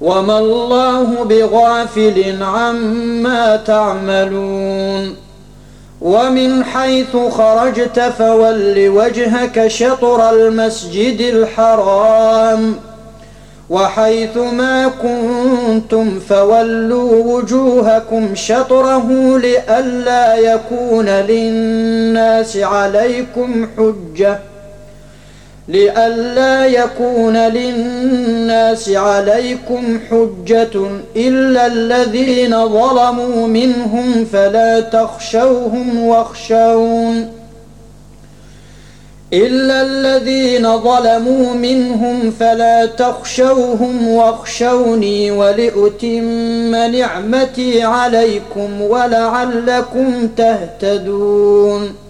وما الله بغافل عما تعملون. ومن حيث خرجت فول وجهك شطر المسجد الحرام. وحيث ما كنتم فولوا وجوهكم شطره لئلا يكون للناس عليكم حجة. لئلا يكون للناس عليكم حجة إلا الذين ظلموا منهم فلا تخشوهم واخشون. إلا الذين ظلموا منهم فلا تخشوهم واخشوني ولأتم نعمتي عليكم ولعلكم تهتدون.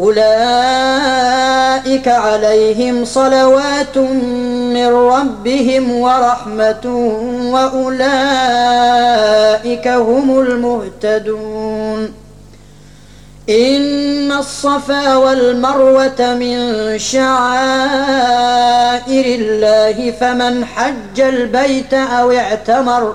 أولئك عليهم صلوات من ربهم ورحمة وأولئك هم المهتدون. إن الصفا والمروة من شعائر الله فمن حج البيت أو اعتمر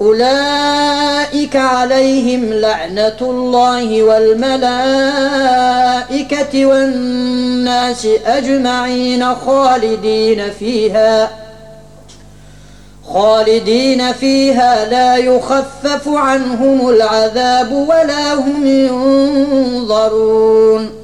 أولئك عليهم لعنة الله والملائكة والناس أجمعين خالدين فيها خالدين فيها لا يخفف عنهم العذاب ولا هم ينظرون.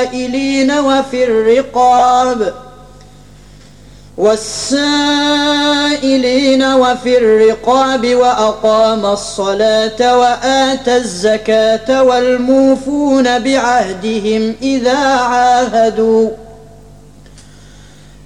والسائلين وفي الرقاب. والسائلين وفي الرقاب وأقام الصلاة وآتى الزكاة والموفون بعهدهم إذا عاهدوا.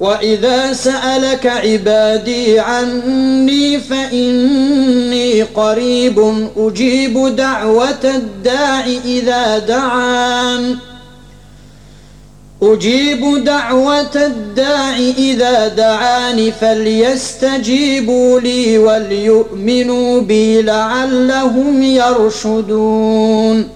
وإذا سألك عبادي عني فإني قريب أجيب دعوة الداع إذا دعان أجيب دعوة الداع إذا دعاني فليستجيبوا لي وليؤمنوا بي لعلهم يرشدون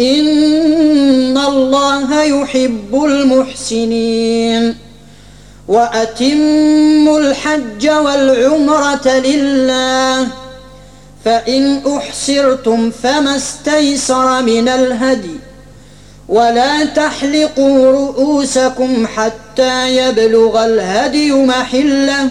إن الله يحب المحسنين وأتموا الحج والعمرة لله فإن أحسرتم فما استيسر من الهدي ولا تحلقوا رؤوسكم حتى يبلغ الهدي محلة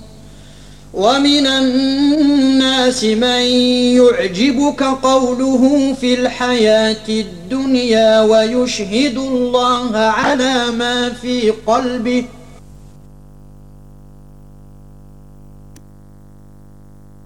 ومن الناس من يعجبك قوله في الحياة الدنيا ويشهد الله على ما في قلبه